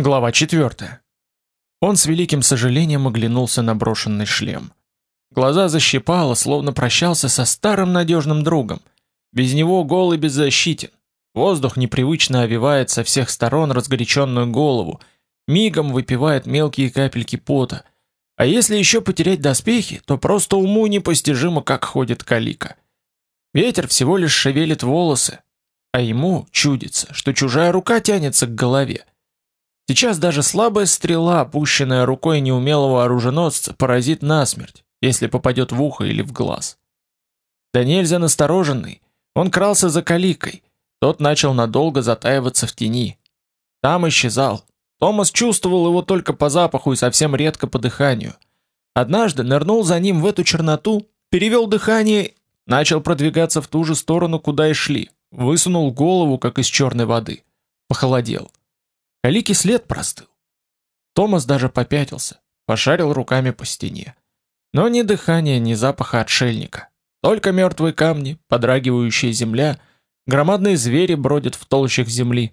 Глава 4. Он с великим сожалением оглянулся на брошенный шлем. Глаза защипало, словно прощался со старым надежным другом. Без него голый беззащитен. Воздух непривычно овивает со всех сторон разгоряченную голову, мигом выпивает мелкие капельки пота. А если еще потерять доспехи, то просто уму непостижимо, как ходит калика. Ветер всего лишь шевелит волосы, а ему чудится, что чужая рука тянется к голове. Сейчас даже слабая стрела, пущенная рукой неумелого оруженосца, поразит насмерть, если попадет в ухо или в глаз. Да нельзя настороженный, он крался за каликой, тот начал надолго затаиваться в тени. Там исчезал. Томас чувствовал его только по запаху и совсем редко по дыханию. Однажды нырнул за ним в эту черноту, перевел дыхание, начал продвигаться в ту же сторону, куда и шли, высунул голову, как из черной воды. Похолодел. Калики след простыл. Томас даже попятился, пошарил руками по стене. Но ни дыхания, ни запаха отшельника. Только мертвые камни, подрагивающая земля, громадные звери бродят в толщах земли.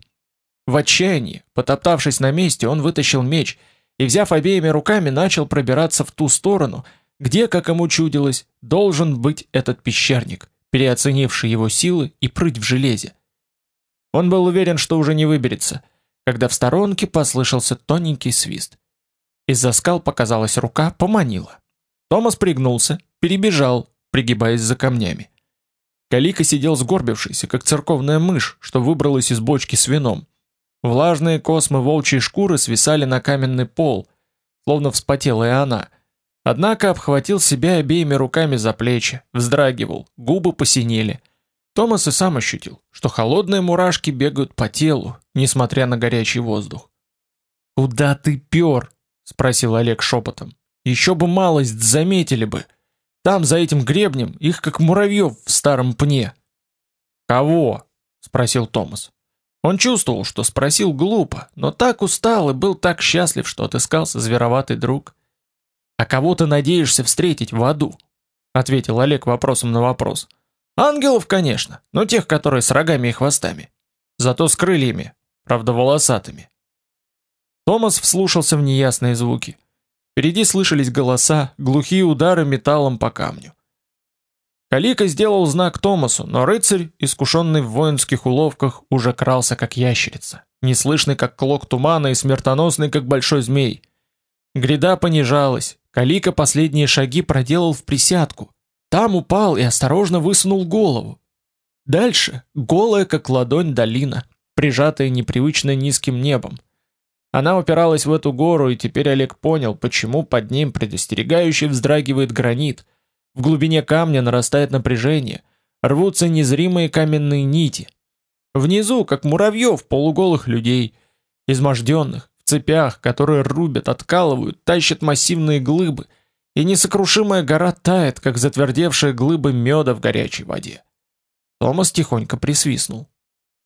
В отчаянии, потоптавшись на месте, он вытащил меч и, взяв обеими руками, начал пробираться в ту сторону, где, как ему чудилось, должен быть этот пещерник, переоценивший его силы и прыть в железе. Он был уверен, что уже не выберется — когда в сторонке послышался тоненький свист. Из-за скал показалась рука, поманила. Томас пригнулся, перебежал, пригибаясь за камнями. Калика сидел сгорбившийся, как церковная мышь, что выбралась из бочки с вином. Влажные космы волчьей шкуры свисали на каменный пол, словно вспотела и она. Однако обхватил себя обеими руками за плечи, вздрагивал, губы посинели — Томас и сам ощутил, что холодные мурашки бегают по телу, несмотря на горячий воздух. «Куда ты пёр?» — спросил Олег шепотом. «Еще бы малость заметили бы. Там, за этим гребнем, их как муравьев в старом пне». «Кого?» — спросил Томас. Он чувствовал, что спросил глупо, но так устал и был так счастлив, что отыскался звероватый друг. «А кого ты надеешься встретить в аду?» — ответил Олег вопросом на вопрос. «Ангелов?» Ангелов, конечно, но тех, которые с рогами и хвостами. Зато с крыльями, правда волосатыми. Томас вслушался в неясные звуки. Впереди слышались голоса, глухие удары металлом по камню. Калика сделал знак Томасу, но рыцарь, искушенный в воинских уловках, уже крался как ящерица, неслышный как клок тумана и смертоносный как большой змей. Гряда понижалась, Калика последние шаги проделал в присядку, там упал и осторожно высунул голову. Дальше голая как ладонь долина, прижатая непривычно низким небом. Она упиралась в эту гору, и теперь Олег понял, почему под ним предостерегающе вздрагивает гранит. В глубине камня нарастает напряжение, рвутся незримые каменные нити. Внизу, как муравьев, полуголых людей, изможденных, в цепях, которые рубят, откалывают, тащат массивные глыбы — и несокрушимая гора тает, как затвердевшая глыба меда в горячей воде. Томас тихонько присвистнул.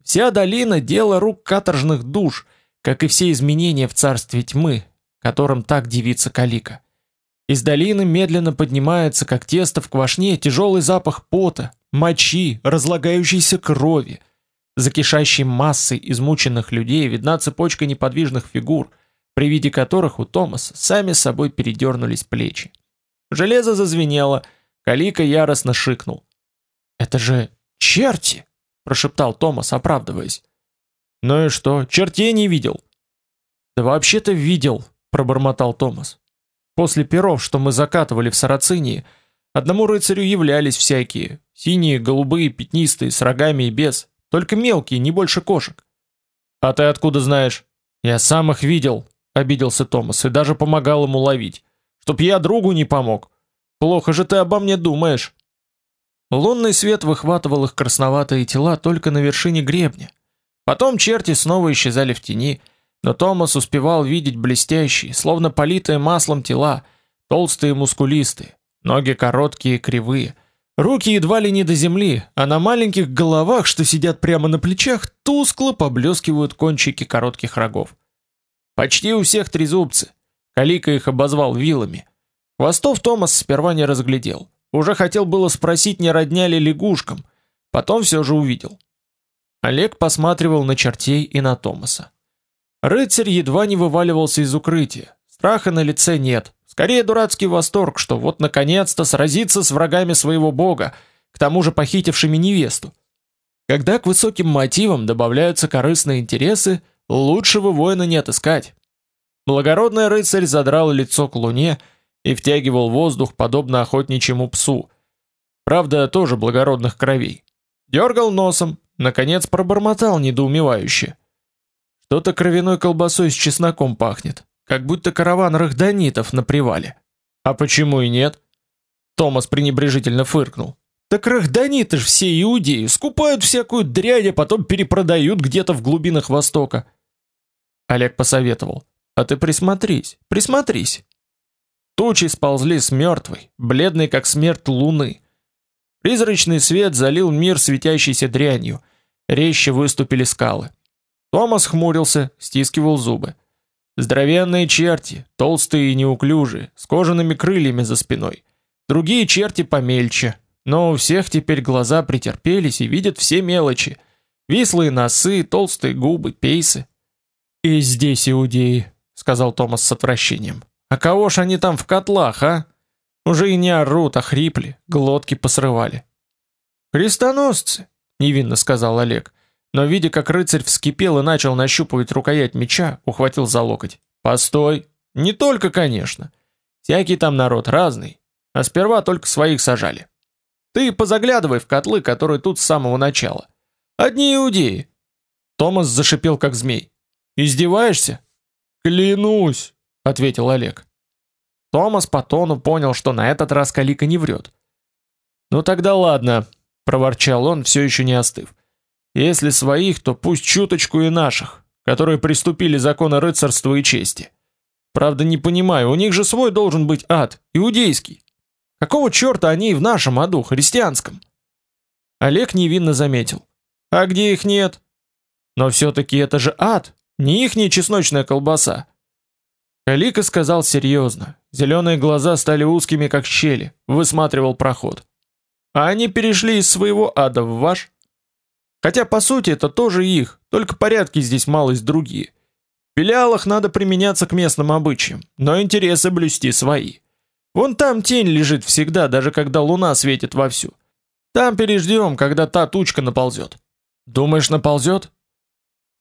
Вся долина — дело рук каторжных душ, как и все изменения в царстве тьмы, которым так дивится Калика. Из долины медленно поднимается, как тесто в квашне, тяжелый запах пота, мочи, разлагающейся крови. За кишащей массой измученных людей видна цепочка неподвижных фигур, при виде которых у Томаса сами собой передернулись плечи. Железо зазвенело, Калика яростно шикнул. «Это же черти!» – прошептал Томас, оправдываясь. «Ну и что, чертей не видел?» «Да вообще-то видел», – пробормотал Томас. «После перов, что мы закатывали в Сарацинии, одному рыцарю являлись всякие, синие, голубые, пятнистые, с рогами и без, только мелкие, не больше кошек». «А ты откуда знаешь?» «Я сам их видел», — обиделся Томас и даже помогал ему ловить чтоб я другу не помог. Плохо же ты обо мне думаешь. Лунный свет выхватывал их красноватые тела только на вершине гребня. Потом черти снова исчезали в тени, но Томас успевал видеть блестящие, словно политые маслом тела, толстые и мускулистые, ноги короткие и кривые, руки едва ли не до земли, а на маленьких головах, что сидят прямо на плечах, тускло поблескивают кончики коротких рогов. Почти у всех трезубцы, Калика их обозвал вилами. Хвостов Томас сперва не разглядел. Уже хотел было спросить, не родня ли лягушкам. Потом все же увидел. Олег посматривал на чертей и на Томаса. Рыцарь едва не вываливался из укрытия. Страха на лице нет. Скорее дурацкий восторг, что вот наконец-то сразится с врагами своего бога, к тому же похитившими невесту. Когда к высоким мотивам добавляются корыстные интересы, лучшего воина не отыскать. Благородный рыцарь задрал лицо к луне и втягивал воздух, подобно охотничьему псу. Правда, тоже благородных кровей. Дергал носом, наконец пробормотал недоумевающе. Что-то кровяной колбасой с чесноком пахнет, как будто караван рахданитов на привале. А почему и нет? Томас пренебрежительно фыркнул. Так рахданиты ж все иудеи, скупают всякую дрянь, а потом перепродают где-то в глубинах Востока. Олег посоветовал. А ты присмотрись, присмотрись. Тучи сползли с мертвой, бледной как смерть луны. Призрачный свет залил мир светящейся дрянью. Резче выступили скалы. Томас хмурился, стискивал зубы. Здоровенные черти, толстые и неуклюжие, с кожаными крыльями за спиной. Другие черти помельче, но у всех теперь глаза претерпелись и видят все мелочи. Вислые носы, толстые губы, пейсы. И здесь иудеи, сказал Томас с отвращением. А кого ж они там в котлах, а? Уже и не орут, а хрипли, глотки посрывали. Крестоносцы, невинно сказал Олег, но видя, как рыцарь вскипел и начал нащупывать рукоять меча, ухватил за локоть. Постой, не только, конечно. Всякий там народ разный, а сперва только своих сажали. Ты позаглядывай в котлы, которые тут с самого начала. Одни иудеи. Томас зашипел как змей. Издеваешься? Клянусь, ответил Олег. Томас по тону понял, что на этот раз Калика не врет. Ну тогда ладно, проворчал он, все еще не остыв. Если своих, то пусть чуточку и наших, которые приступили законы рыцарства и чести. Правда, не понимаю, у них же свой должен быть ад, иудейский. Какого чёрта они и в нашем аду, христианском? Олег невинно заметил. А где их нет? Но все таки это же ад, не ихняя чесночная колбаса. Калика сказал серьезно. Зеленые глаза стали узкими, как щели, высматривал проход. А они перешли из своего ада в ваш? Хотя по сути это тоже их, только порядки здесь малость другие. В филиалах надо применяться к местным обычаям, но интересы блюсти свои. Вон там тень лежит всегда, даже когда луна светит вовсю. Там переждем, когда та тучка наползет. Думаешь, наползет?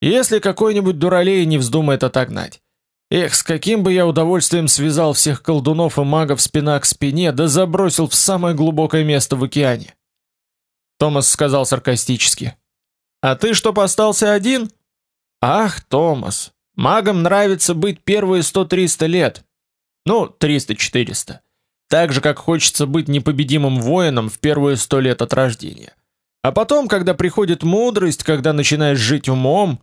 Если какой-нибудь дуралей не вздумает отогнать. Эх, с каким бы я удовольствием связал всех колдунов и магов спина к спине, да забросил в самое глубокое место в океане. Томас сказал саркастически. А ты что остался один? Ах, Томас, магам нравится быть первые сто-триста лет, ну, 300-400. Так же, как хочется быть непобедимым воином в первые сто лет от рождения. А потом, когда приходит мудрость, когда начинаешь жить умом,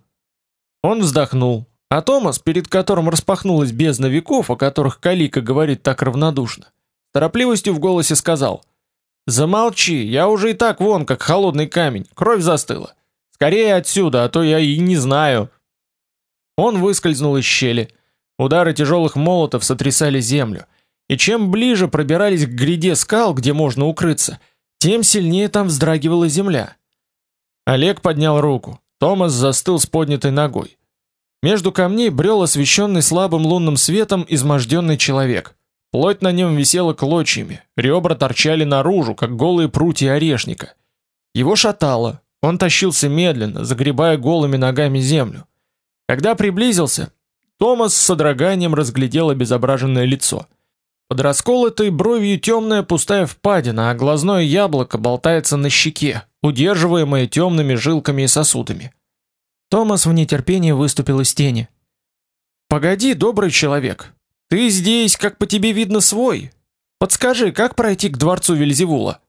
он вздохнул. А Томас, перед которым распахнулась бездна веков, о которых Калика говорит так равнодушно, торопливостью в голосе сказал: "Замолчи, я уже и так вон как холодный камень, кровь застыла. Скорее отсюда, а то я и не знаю". Он выскользнул из щели. Удары тяжелых молотов сотрясали землю, и чем ближе пробирались к гряде скал, где можно укрыться, тем сильнее там вздрагивала земля. Олег поднял руку. Томас застыл с поднятой ногой. Между камней брел освещенный слабым лунным светом изможденный человек. Плоть на нем висела клочьями, ребра торчали наружу, как голые прутья орешника. Его шатало, он тащился медленно, загребая голыми ногами землю. Когда приблизился, Томас с содроганием разглядел обезображенное лицо. Под расколотой бровью темная пустая впадина, а глазное яблоко болтается на щеке, удерживаемое темными жилками и сосудами. Томас в нетерпении выступил из тени. Погоди, добрый человек. Ты здесь, как по тебе видно, свой. Подскажи, как пройти к дворцу Вельзевула?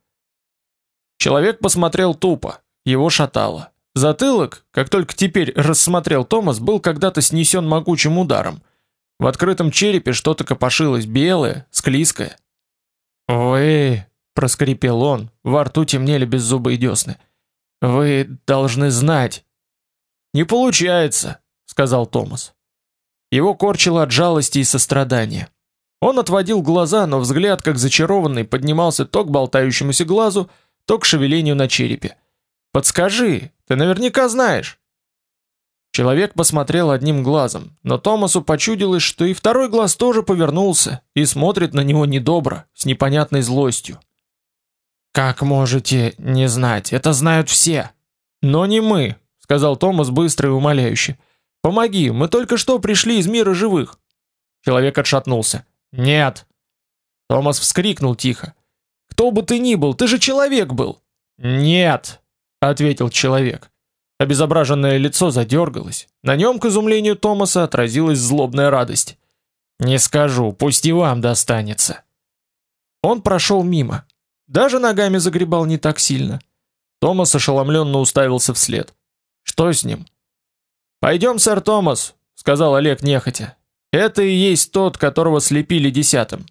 Человек посмотрел тупо, его шатало. Затылок, как только теперь рассмотрел Томас, был когда-то снесен могучим ударом. В открытом черепе что-то копошилось белое, склизкое. "Вы", проскрипел он, во рту темнели беззубые десны. "Вы должны знать". "Не получается", сказал Томас. Его корчило от жалости и сострадания. Он отводил глаза, но взгляд, как зачарованный, поднимался то к болтающемуся глазу, то к шевелению на черепе. Подскажи, ты наверняка знаешь. Человек посмотрел одним глазом, но Томасу почудилось, что и второй глаз тоже повернулся и смотрит на него недобро, с непонятной злостью. Как можете не знать? Это знают все. Но не мы, сказал Томас быстро и умоляюще. Помоги, мы только что пришли из мира живых. Человек отшатнулся. Нет. Томас вскрикнул тихо. Кто бы ты ни был, ты же человек был. Нет, ответил человек. Обезображенное лицо задергалось. На нем, к изумлению Томаса, отразилась злобная радость. «Не скажу, пусть и вам достанется». Он прошел мимо. Даже ногами загребал не так сильно. Томас ошеломленно уставился вслед. «Что с ним?» «Пойдем, сэр Томас», — сказал Олег нехотя. «Это и есть тот, которого слепили десятым».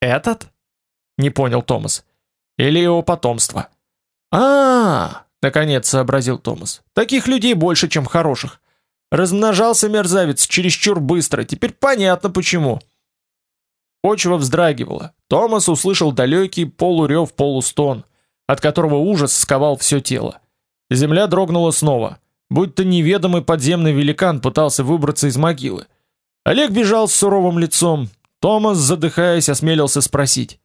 «Этот?» — не понял Томас. «Или его потомство?» «А-а-а!» наконец сообразил Томас. Таких людей больше, чем хороших. Размножался мерзавец чересчур быстро. Теперь понятно почему. Почва вздрагивала. Томас услышал далекий полурев, полустон, от которого ужас сковал все тело. Земля дрогнула снова, будто неведомый подземный великан пытался выбраться из могилы. Олег бежал с суровым лицом. Томас, задыхаясь, осмелился спросить: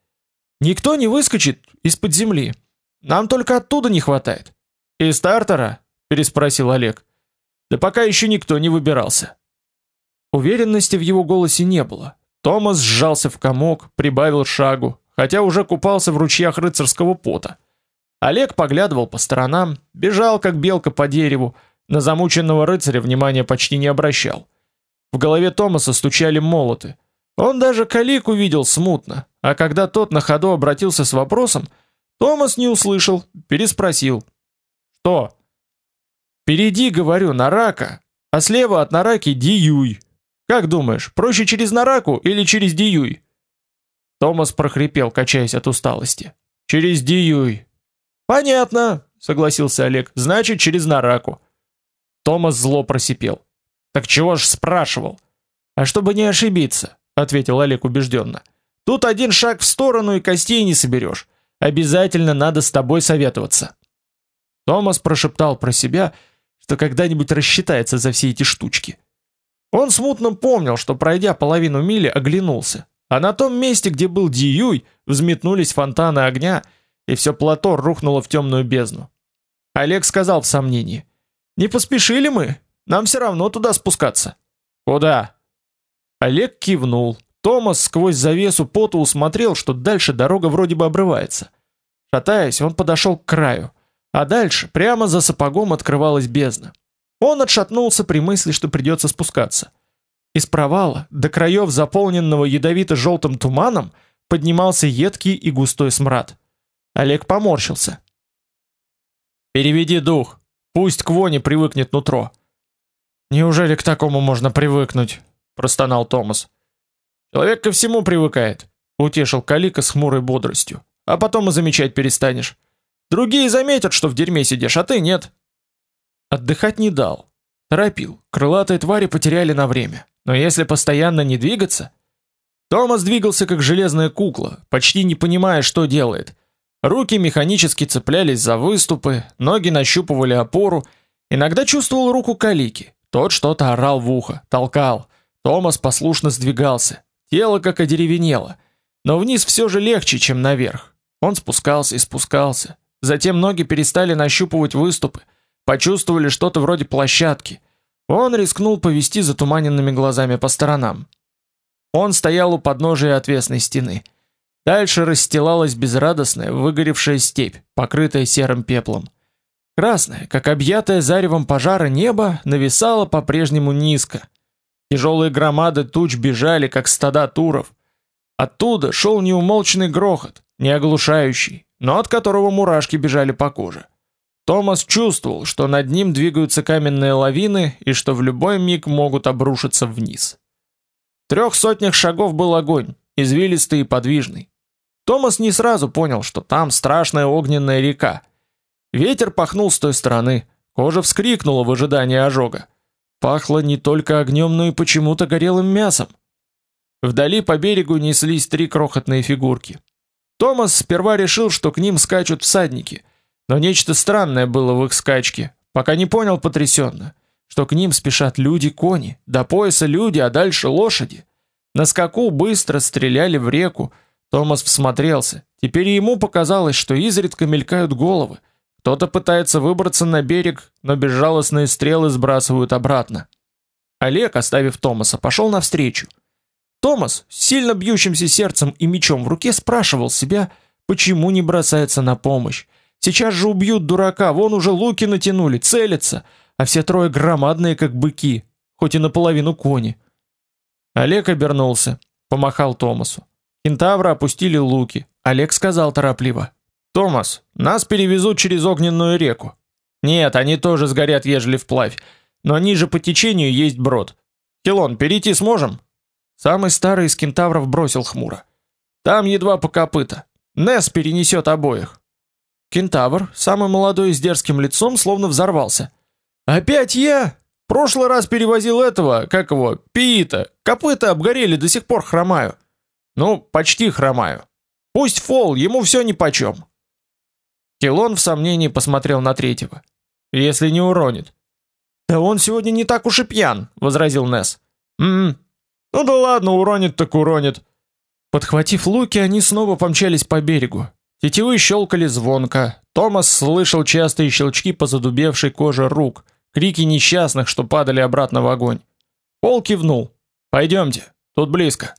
"Никто не выскочит из-под земли? Нам только оттуда не хватает". «И стартера?» – переспросил Олег. «Да пока еще никто не выбирался». Уверенности в его голосе не было. Томас сжался в комок, прибавил шагу, хотя уже купался в ручьях рыцарского пота. Олег поглядывал по сторонам, бежал как белка по дереву, на замученного рыцаря внимания почти не обращал. В голове Томаса стучали молоты. Он даже Калик увидел смутно, а когда тот на ходу обратился с вопросом, Томас не услышал, переспросил. Что? Впереди, говорю, Нарака, а слева от Нараки Диюй. Как думаешь, проще через Нараку или через Диюй? Томас прохрипел, качаясь от усталости. Через Диюй. Понятно, согласился Олег. Значит, через Нараку. Томас зло просипел. Так чего ж спрашивал? А чтобы не ошибиться, ответил Олег убежденно. Тут один шаг в сторону и костей не соберешь. Обязательно надо с тобой советоваться. Томас прошептал про себя, что когда-нибудь рассчитается за все эти штучки. Он смутно помнил, что пройдя половину мили, оглянулся, а на том месте, где был Диюй, взметнулись фонтаны огня, и все плато рухнуло в темную бездну. Олег сказал в сомнении: "Не поспешили мы? Нам все равно туда спускаться". "Куда?" Олег кивнул. Томас сквозь завесу пота усмотрел, что дальше дорога вроде бы обрывается. Шатаясь, он подошел к краю. А дальше, прямо за сапогом открывалась бездна. Он отшатнулся при мысли, что придется спускаться. Из провала, до краев заполненного ядовито-желтым туманом, поднимался едкий и густой смрад. Олег поморщился. «Переведи дух, пусть к воне привыкнет нутро». «Неужели к такому можно привыкнуть?» – простонал Томас. «Человек ко всему привыкает», – утешил Калика с хмурой бодростью. «А потом и замечать перестанешь. Другие заметят, что в дерьме сидишь, а ты нет. Отдыхать не дал. Торопил. Крылатые твари потеряли на время. Но если постоянно не двигаться... Томас двигался как железная кукла, почти не понимая, что делает. Руки механически цеплялись за выступы, ноги нащупывали опору. Иногда чувствовал руку Калики. Тот что-то орал в ухо, толкал. Томас послушно сдвигался. Тело как одеревенело. Но вниз все же легче, чем наверх. Он спускался и спускался. Затем ноги перестали нащупывать выступы, почувствовали что-то вроде площадки. Он рискнул повести затуманенными глазами по сторонам. Он стоял у подножия отвесной стены. Дальше расстилалась безрадостная, выгоревшая степь, покрытая серым пеплом. Красное, как объятое заревом пожара небо, нависало по-прежнему низко. Тяжелые громады туч бежали, как стада туров. Оттуда шел неумолчный грохот, не оглушающий, но от которого мурашки бежали по коже. Томас чувствовал, что над ним двигаются каменные лавины и что в любой миг могут обрушиться вниз. В трех сотнях шагов был огонь, извилистый и подвижный. Томас не сразу понял, что там страшная огненная река. Ветер пахнул с той стороны, кожа вскрикнула в ожидании ожога. Пахло не только огнем, но и почему-то горелым мясом. Вдали по берегу неслись три крохотные фигурки. Томас сперва решил, что к ним скачут всадники, но нечто странное было в их скачке, пока не понял потрясенно. что к ним спешат люди-кони, до пояса люди, а дальше лошади. На скаку быстро стреляли в реку. Томас всмотрелся. Теперь ему показалось, что изредка мелькают головы. Кто-то пытается выбраться на берег, но безжалостные стрелы сбрасывают обратно. Олег, оставив Томаса, пошел навстречу. Томас, сильно бьющимся сердцем и мечом в руке, спрашивал себя, почему не бросается на помощь. Сейчас же убьют дурака, вон уже луки натянули, целятся, а все трое громадные, как быки, хоть и наполовину кони. Олег обернулся, помахал Томасу. Кентавры опустили луки. Олег сказал торопливо: "Томас, нас перевезут через огненную реку. Нет, они тоже сгорят, ежели вплавь, но ниже по течению есть брод. Хилон, перейти сможем?" Самый старый из кентавров бросил хмуро: "Там едва по копыта. Нес перенесет обоих". Кентавр, самый молодой и с дерзким лицом, словно взорвался. "Опять я? Прошлый раз перевозил этого, как его, Пита. Копыта обгорели, до сих пор хромаю". Ну, почти хромаю. Пусть фол, ему все нипочем. Килон в сомнении посмотрел на третьего. Если не уронит. Да он сегодня не так уж и пьян, возразил Нес. М, ну да ладно, уронит так уронит. Подхватив луки, они снова помчались по берегу. Тетивы щелкали звонко. Томас слышал частые щелчки по задубевшей коже рук, крики несчастных, что падали обратно в огонь. Пол кивнул. Пойдемте, тут близко.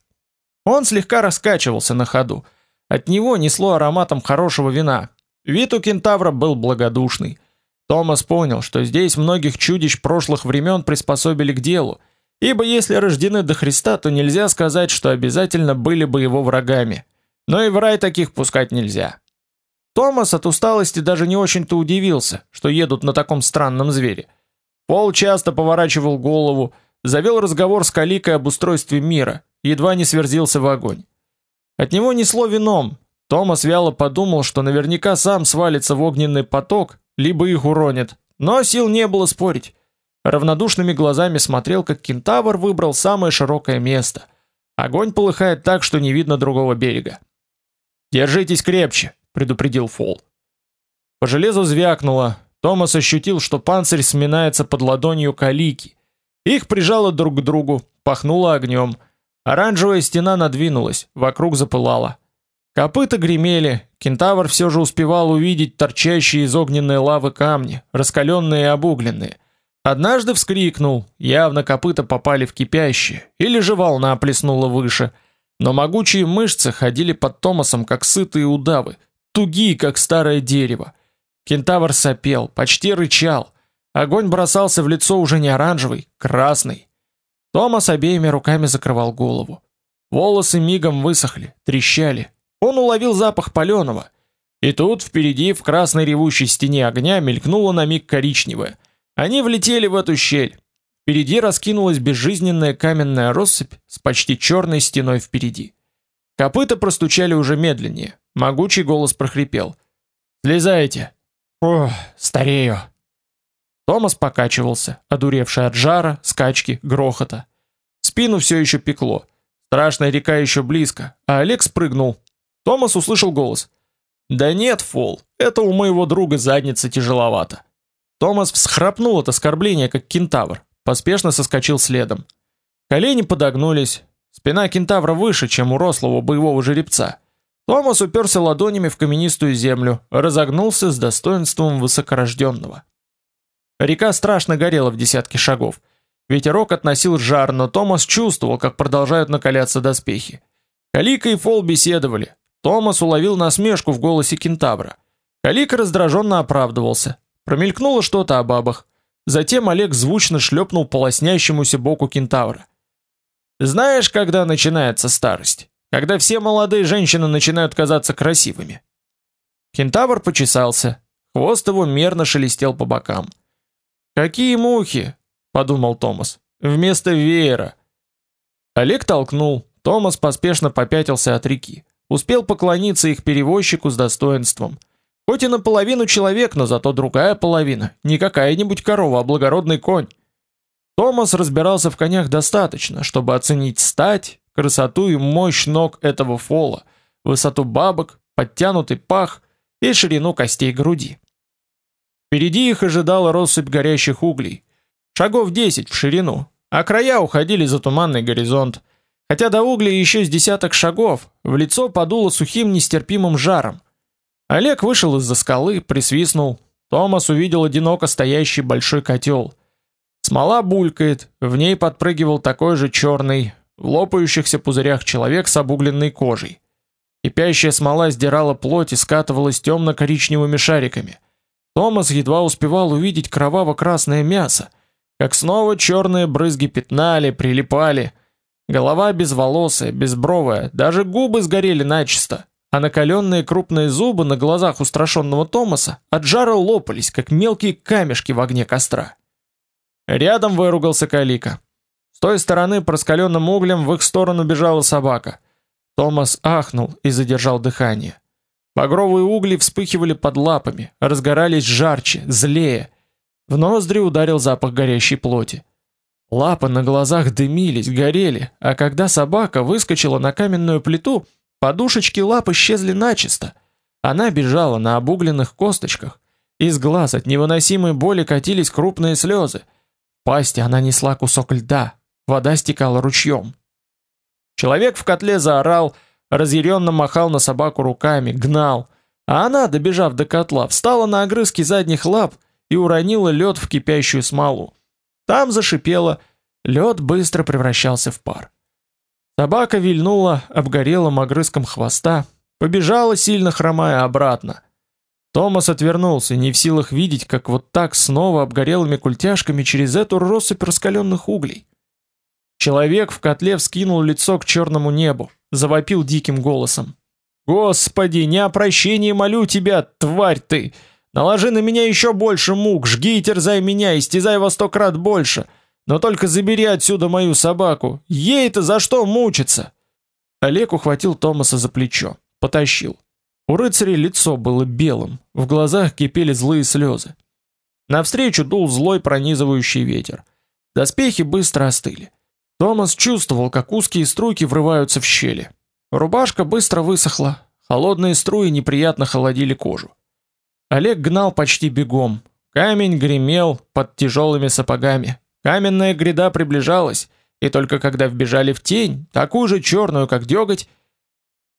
Он слегка раскачивался на ходу. От него несло ароматом хорошего вина. Вид у кентавра был благодушный. Томас понял, что здесь многих чудищ прошлых времен приспособили к делу, Ибо если рождены до Христа, то нельзя сказать, что обязательно были бы его врагами. Но и в рай таких пускать нельзя. Томас от усталости даже не очень-то удивился, что едут на таком странном звере. Пол часто поворачивал голову, завел разговор с Каликой об устройстве мира, едва не сверзился в огонь. От него несло вином. Томас вяло подумал, что наверняка сам свалится в огненный поток, либо их уронит, но сил не было спорить. Равнодушными глазами смотрел, как кентавр выбрал самое широкое место. Огонь полыхает так, что не видно другого берега. Держитесь крепче, предупредил Фол. По железу звякнуло. Томас ощутил, что панцирь сминается под ладонью калики. Их прижало друг к другу, пахнуло огнем. Оранжевая стена надвинулась, вокруг запылало. Копыта гремели. Кентавр все же успевал увидеть торчащие из огненной лавы камни, раскаленные и обугленные. Однажды вскрикнул, явно копыта попали в кипящее, или же волна плеснула выше, но могучие мышцы ходили под Томасом как сытые удавы, тугие как старое дерево. Кентавр сопел, почти рычал. Огонь бросался в лицо уже не оранжевый, красный. Томас обеими руками закрывал голову. Волосы мигом высохли, трещали. Он уловил запах паленого. И тут впереди в красной ревущей стене огня мелькнуло на миг коричневое. Они влетели в эту щель. Впереди раскинулась безжизненная каменная россыпь с почти черной стеной впереди. Копыта простучали уже медленнее. Могучий голос прохрипел: "Слезайте". О, старею. Томас покачивался, одуревший от жара, скачки, грохота. Спину все еще пекло. Страшная река еще близко, а Олег спрыгнул. Томас услышал голос: "Да нет, Фол, это у моего друга задница тяжеловато". Томас всхрапнул от оскорбления, как кентавр, поспешно соскочил следом. Колени подогнулись, спина кентавра выше, чем у рослого боевого жеребца. Томас уперся ладонями в каменистую землю, разогнулся с достоинством высокорожденного. Река страшно горела в десятке шагов. Ветерок относил жар, но Томас чувствовал, как продолжают накаляться доспехи. Калика и Фол беседовали. Томас уловил насмешку в голосе кентавра. Калика раздраженно оправдывался. Промелькнуло что-то о бабах. Затем Олег звучно шлепнул по лоснящемуся боку кентавра. Знаешь, когда начинается старость? Когда все молодые женщины начинают казаться красивыми. Кентавр почесался. Хвост его мерно шелестел по бокам. Какие мухи, подумал Томас. Вместо веера. Олег толкнул. Томас поспешно попятился от реки. Успел поклониться их перевозчику с достоинством. Хоть и наполовину человек, но зато другая половина, не какая-нибудь корова, а благородный конь. Томас разбирался в конях достаточно, чтобы оценить стать, красоту и мощь ног этого фола, высоту бабок, подтянутый пах и ширину костей груди. Впереди их ожидала россыпь горящих углей. шагов 10 в ширину, а края уходили за туманный горизонт. Хотя до угля еще с десяток шагов, в лицо подуло сухим нестерпимым жаром. Олег вышел из-за скалы, присвистнул. Томас увидел одиноко стоящий большой котел. Смола булькает, в ней подпрыгивал такой же черный, в лопающихся пузырях человек с обугленной кожей. Кипящая смола сдирала плоть и скатывалась темно-коричневыми шариками. Томас едва успевал увидеть кроваво-красное мясо, как снова черные брызги пятнали, прилипали. Голова безволосая, безбровая, даже губы сгорели начисто, а накаленные крупные зубы на глазах устрашенного Томаса от жара лопались, как мелкие камешки в огне костра. Рядом выругался Калика. С той стороны проскаленным углем в их сторону бежала собака. Томас ахнул и задержал дыхание. Багровые угли вспыхивали под лапами, разгорались жарче, злее. В ноздри ударил запах горящей плоти. Лапы на глазах дымились, горели, а когда собака выскочила на каменную плиту, подушечки лап исчезли начисто. Она бежала на обугленных косточках. Из глаз от невыносимой боли катились крупные слезы. В пасти она несла кусок льда. Вода стекала ручьем. Человек в котле заорал, разъяренно махал на собаку руками, гнал, а она, добежав до котла, встала на огрызки задних лап и уронила лед в кипящую смолу. Там зашипело, лед быстро превращался в пар. Собака вильнула обгорелым огрызком хвоста, побежала сильно хромая обратно. Томас отвернулся, не в силах видеть, как вот так снова обгорелыми культяшками через эту россыпь раскаленных углей. Человек в котле вскинул лицо к черному небу, завопил диким голосом. «Господи, не о прощении молю тебя, тварь ты! Наложи на меня еще больше мук, жги и терзай меня, истязай во сто крат больше, но только забери отсюда мою собаку, ей-то за что мучиться?» Олег ухватил Томаса за плечо, потащил. У рыцаря лицо было белым, в глазах кипели злые слезы. Навстречу дул злой пронизывающий ветер. Доспехи быстро остыли. Томас чувствовал, как узкие струйки врываются в щели. Рубашка быстро высохла, холодные струи неприятно холодили кожу. Олег гнал почти бегом. Камень гремел под тяжелыми сапогами. Каменная гряда приближалась, и только когда вбежали в тень, такую же черную, как деготь,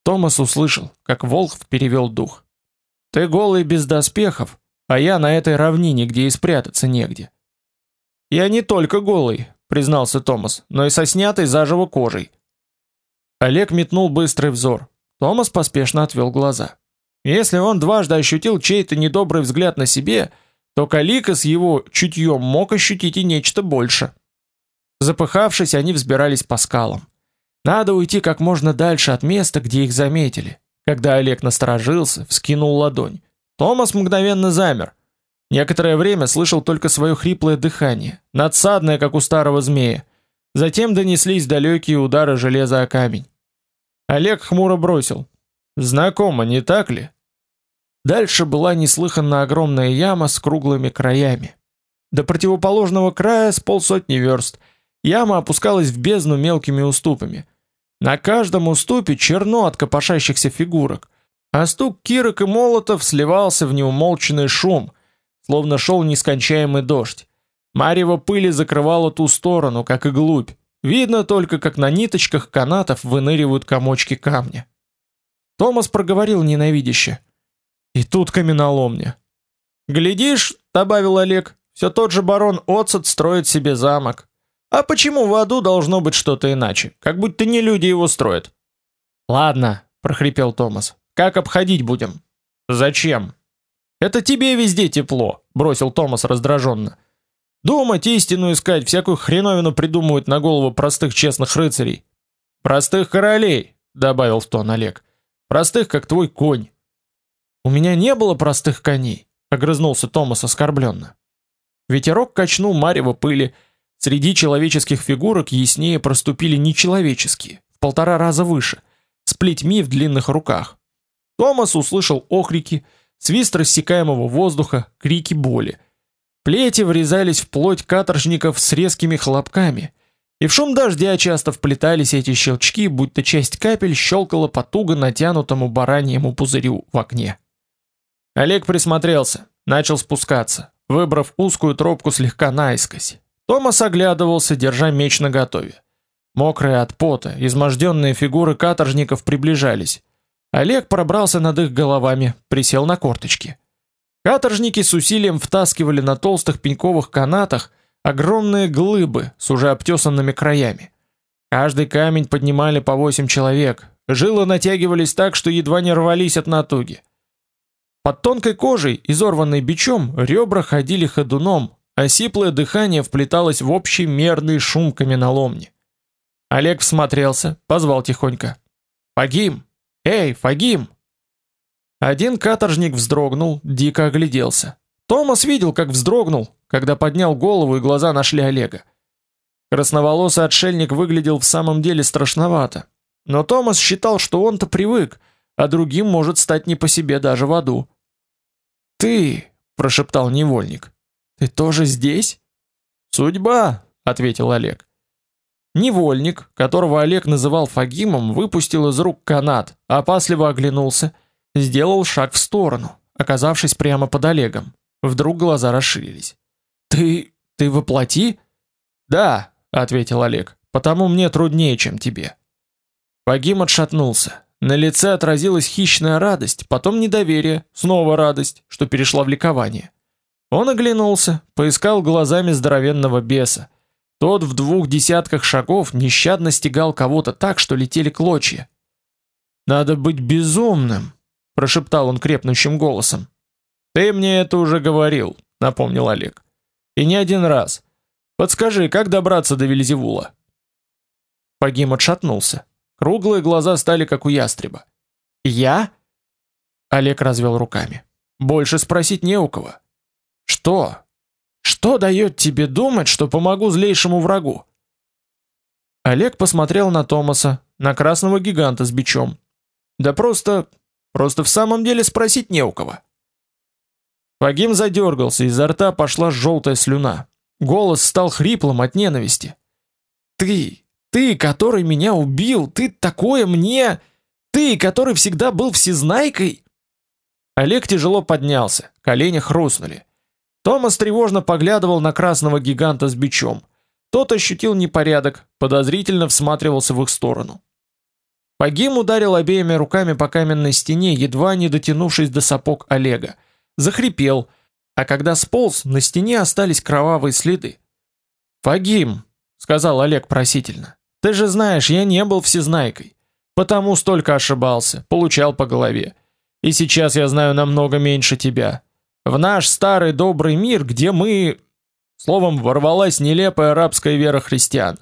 Томас услышал, как Волхв перевел дух. «Ты голый без доспехов, а я на этой равнине, где и спрятаться негде». «Я не только голый, признался Томас, но и со снятой заживо кожей. Олег метнул быстрый взор. Томас поспешно отвел глаза. Если он дважды ощутил чей-то недобрый взгляд на себе, то Калика с его чутьем мог ощутить и нечто больше. Запыхавшись, они взбирались по скалам. Надо уйти как можно дальше от места, где их заметили. Когда Олег насторожился, вскинул ладонь. Томас мгновенно замер. Некоторое время слышал только свое хриплое дыхание, надсадное, как у старого змея. Затем донеслись далекие удары железа о камень. Олег хмуро бросил: "Знакомо, не так ли?" Дальше была неслыханно огромная яма с круглыми краями. До противоположного края с полсотни верст. Яма опускалась в бездну мелкими уступами. На каждом уступе черно от копошащихся фигурок, а стук кирок и молотов сливался в неумолчный шум, словно шел нескончаемый дождь. Марево пыли закрывало ту сторону, как и глубь. Видно только, как на ниточках канатов выныривают комочки камня. Томас проговорил ненавидяще. «И тут каменоломня». «Глядишь», — добавил Олег, — «все тот же барон Оцет строит себе замок. А почему в аду должно быть что-то иначе? Как будто не люди его строят». «Ладно», — прохрипел Томас, — «как обходить будем?» «Зачем?» Это тебе везде тепло, бросил Томас раздраженно. Думать истину искать, всякую хреновину придумывают на голову простых честных рыцарей. Простых королей, добавил в тон Олег. Простых, как твой конь. У меня не было простых коней, огрызнулся Томас оскорбленно. Ветерок качнул марево пыли. Среди человеческих фигурок яснее проступили нечеловеческие, в полтора раза выше, с плетьми в длинных руках. Томас услышал охрики, свист рассекаемого воздуха, крики боли. Плети врезались в плоть каторжников с резкими хлопками, и в шум дождя часто вплетались эти щелчки, будто часть капель щелкала по туго натянутому бараньему пузырю в окне. Олег присмотрелся, начал спускаться, выбрав узкую тропку слегка наискось. Томас оглядывался, держа меч наготове. Мокрые от пота, изможденные фигуры каторжников приближались. Олег пробрался над их головами, присел на корточки. Каторжники с усилием втаскивали на толстых пеньковых канатах огромные глыбы с уже обтесанными краями. Каждый камень поднимали по восемь человек. Жилы натягивались так, что едва не рвались от натуги. Под тонкой кожей, изорванной бичом, ребра ходили ходуном, а сиплое дыхание вплеталось в общий мерный шум каменоломни. Олег всмотрелся, позвал тихонько: "Фагим! Эй, Фагим!" Один каторжник вздрогнул, дико огляделся. Томас видел, как вздрогнул, когда поднял голову и глаза нашли Олега. Красноволосый отшельник выглядел в самом деле страшновато, но Томас считал, что он-то привык, а другим может стать не по себе даже в аду. "Ты", прошептал невольник. Ты тоже здесь? Судьба, ответил Олег. Невольник, которого Олег называл Фагимом, выпустил из рук канат, опасливо оглянулся, сделал шаг в сторону, оказавшись прямо под Олегом. Вдруг глаза расширились. Ты ты воплоти? Да, ответил Олег. Потому мне труднее, чем тебе. Фагим отшатнулся. На лице отразилась хищная радость, потом недоверие, снова радость, что перешла в ликование. Он оглянулся, поискал глазами здоровенного беса. Тот в двух десятках шагов нещадно стегал кого-то так, что летели клочья. Надо быть безумным, прошептал он крепнущим голосом. Ты мне это уже говорил, напомнил Олег. И не один раз. Подскажи, как добраться до Вельзевула? Погим отшатнулся. Круглые глаза стали как у ястреба. Я? Олег развел руками. Больше спросить не у кого. Что? Что дает тебе думать, что помогу злейшему врагу? Олег посмотрел на Томаса, на красного гиганта с бичом. Да просто, просто в самом деле спросить не у кого. Фагим задергался, изо рта пошла желтая слюна. Голос стал хриплым от ненависти. Ты, ты, который меня убил, ты такое мне, ты, который всегда был всезнайкой. Олег тяжело поднялся, колени хрустнули. Томас тревожно поглядывал на красного гиганта с бичом. Тот ощутил непорядок, подозрительно всматривался в их сторону. Погим ударил обеими руками по каменной стене, едва не дотянувшись до сапог Олега. Захрипел, а когда сполз, на стене остались кровавые следы. "Погим", сказал Олег просительно. "Ты же знаешь, я не был всезнайкой, потому столько ошибался, получал по голове. И сейчас я знаю намного меньше тебя. В наш старый добрый мир, где мы, словом, ворвалась нелепая арабская вера христиан.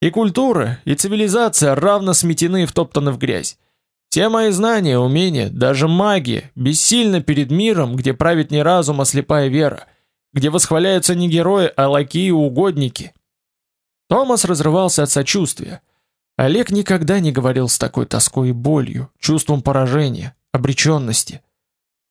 И культура, и цивилизация равно сметены и втоптаны в грязь. Все мои знания, умения, даже магия бессильны перед миром, где правит не разум, а слепая вера, где восхваляются не герои, а лакеи и угодники. Томас разрывался от сочувствия. Олег никогда не говорил с такой тоской и болью, чувством поражения, обреченности.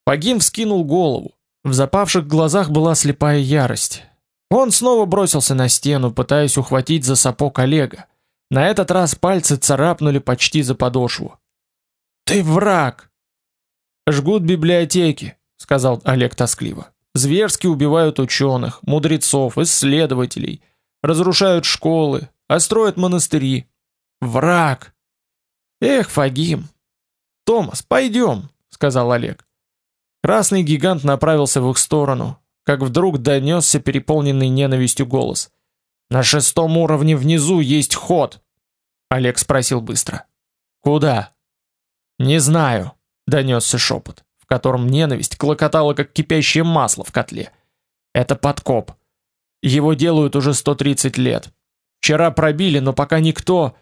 Погим вскинул голову, в запавших глазах была слепая ярость. Он снова бросился на стену, пытаясь ухватить за сапог Олега. На этот раз пальцы царапнули почти за подошву. Ты враг. Жгут библиотеки, сказал Олег тоскливо. Зверски убивают ученых, мудрецов, исследователей, разрушают школы, а строят монастыри. Враг. Эх, Фагим. Томас, пойдем, сказал Олег. Красный гигант направился в их сторону, как вдруг донесся переполненный ненавистью голос. На шестом уровне внизу есть ход. Олег спросил быстро. Куда? Не знаю, донесся шепот, в котором ненависть клокотала как кипящее масло в котле. Это подкоп. Его делают уже 130 лет. Вчера пробили, но пока никто.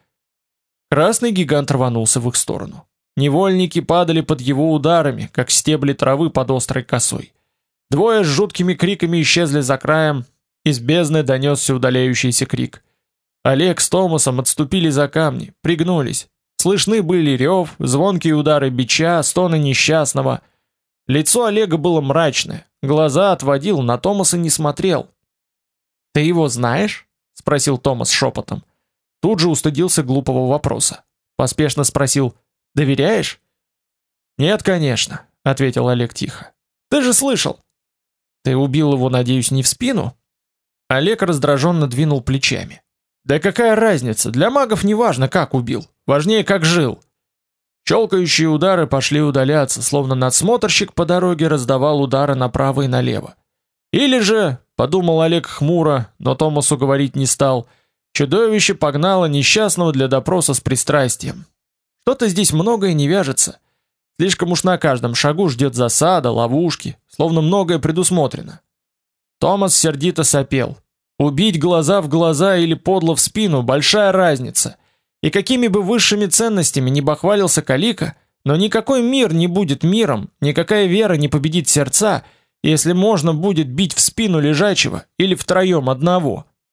Красный гигант рванулся в их сторону. Невольники падали под его ударами, как стебли травы под острой косой. Двое с жуткими криками исчезли за краем, из бездны донесся удаляющийся крик. Олег с Томасом отступили за камни, пригнулись. Слышны были рев, звонкие удары бича, стоны несчастного. Лицо Олега было мрачное, глаза отводил, на Томаса не смотрел. «Ты его знаешь?» — спросил Томас шепотом. Тут же устыдился глупого вопроса. Поспешно спросил Доверяешь? Нет, конечно, ответил Олег тихо. Ты же слышал? Ты убил его, надеюсь, не в спину? Олег раздраженно двинул плечами. Да какая разница? Для магов не важно, как убил, важнее, как жил. Щелкающие удары пошли удаляться, словно надсмотрщик по дороге раздавал удары направо и налево. Или же, подумал Олег хмуро, но Томасу говорить не стал, чудовище погнало несчастного для допроса с пристрастием. Что-то здесь многое не вяжется. Слишком уж на каждом шагу ждет засада, ловушки, словно многое предусмотрено. Томас сердито сопел. Убить глаза в глаза или подло в спину большая разница. И какими бы высшими ценностями ни бахвалился Калика, но никакой мир не будет миром, никакая вера не победит сердца, если можно будет бить в спину лежачего или втроем одного.